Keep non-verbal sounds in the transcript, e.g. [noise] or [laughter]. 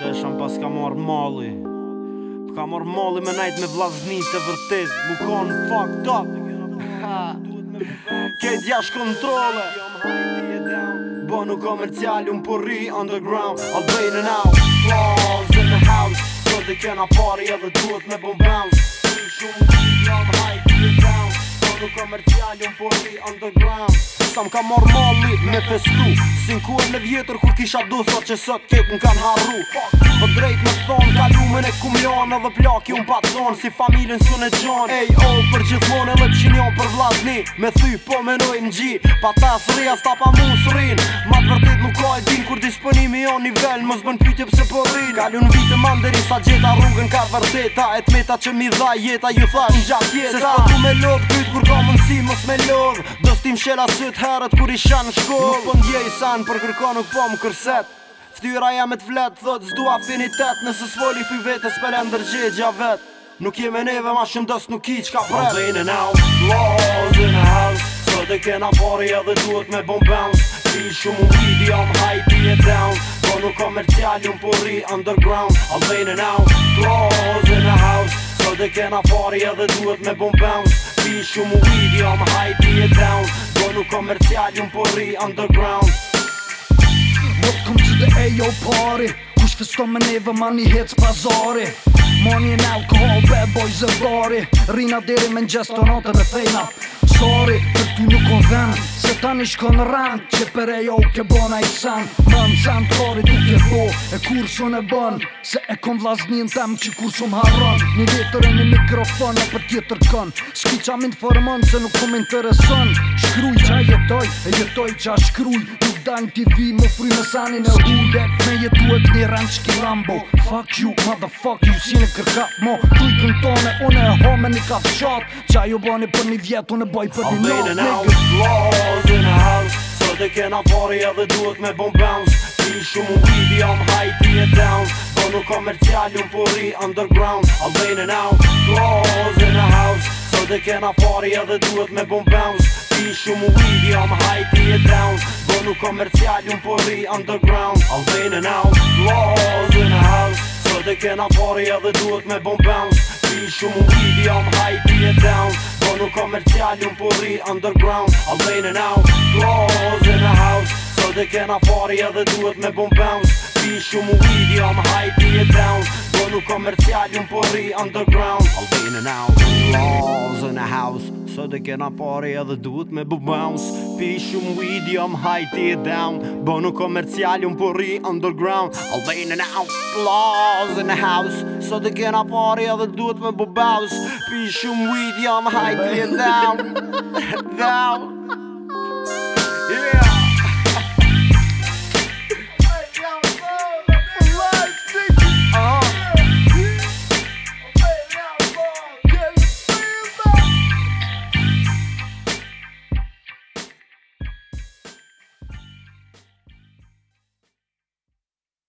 Se esham pas ka marr mali Ka marr mali me najt me vlazni të vërtet Bukon fucked [laughs] up Ket jash kontrole Bo nuk komercial un po ri underground Albanian out Flaws in the house Do të kena party edhe duhet me bon bounce Shumë shumë jam hajt të down Bo nuk komercial un po ri underground sa m'ka ka marrë mali me festu Si në me vjetër kur kisha dosa që sot tjep më kanë harru Po drejt me thonë kalumen lumen e kumjonë edhe plaki unë patonë Si familin së në gjonë Ej o oh, për gjithmonë edhe pëshinion për vlasni Me thy po menoj në gjitë Pa ta rria sta pa musrinë Ma vërtet nuk ka e din kur disponimi o nivel Mos bën pytje pse po rrin Kallun vite manderi sa gjeta rrugën ka vërteta E t'meta meta që mi dha jeta ju thash në gjatë Se s'po ku me lodh pyt kur ka mundsi mos me lodh Do s'tim shela syt herët kur isha në shkoll Nuk po ndjej san për kërko nuk po më kërset Ftyra jam e të thot s'du afinitet Nëse s'voli fy vete s'pelen ndërgjegja vet Nuk jem e neve ma shumë dës nuk i qka pret I'm cleaning out, laws in the house Sot e kena pari edhe duhet me bon bounce fill Shumë un pili, I'm high, be a down Po nuk komercial, un po ri underground I'm leaning out, close in the house Sot dhe kena party edhe duhet me bum bounce Pi shumë un pili, I'm high, be a down Po nuk komercial, un po underground Welcome to the AO party Kush festo me neve, money hits pazari Money and alcohol, bad boys e brari Rina diri me në gjesto notën e fejna Sorry, ti nuk o dhem Se ta një shko në rand Që për e jo ke bona i san Mën sen të kari ti ke po E kur së në bën Se e kon vlasnin tem që kur së më harron Një vetër e një mikrofon E për tjetër kën Ski qa më informon Se nuk kom intereson Shkruj qa jetoj E jetoj qa shkruj Nuk dan ti vi më fry në sanin e hullet Me jetu e këni rand shki rambo Fuck you, motherfuck you Si në kërkat mo Kujtën tone Une e home i ka fshat Qa ju bani për një vjet Une boj për një niggas in the house So they cannot party edhe duhet me bon bounce Ti shumë weedy, I'm high, ti e down Po nuk komercial, ju underground All laying it out, flaws in the house So they cannot party edhe duhet me bon bounce Ti shumë weedy, I'm high, ti e down Po nuk komercial, ju underground All laying it out, flaws in the house So they cannot party edhe duhet me bon bounce Ti shumë weedy, I'm high, ti e Jungle commercial, un puri po underground I'm in and out, draws in the house So they can afford it, edhe duhet me bum bounce Pi shumë weed, I'm high, be it down Bonu po commercial, un puri po underground I'm in and out, draws in the house So they can afford it, edhe duhet me bum bounce Pi shumë weed, I'm high, be it down Bonu commercial, un puri underground I'm in and out, draws in the house So they can afford it, edhe duhet me bum piszą weed, jam high, down, down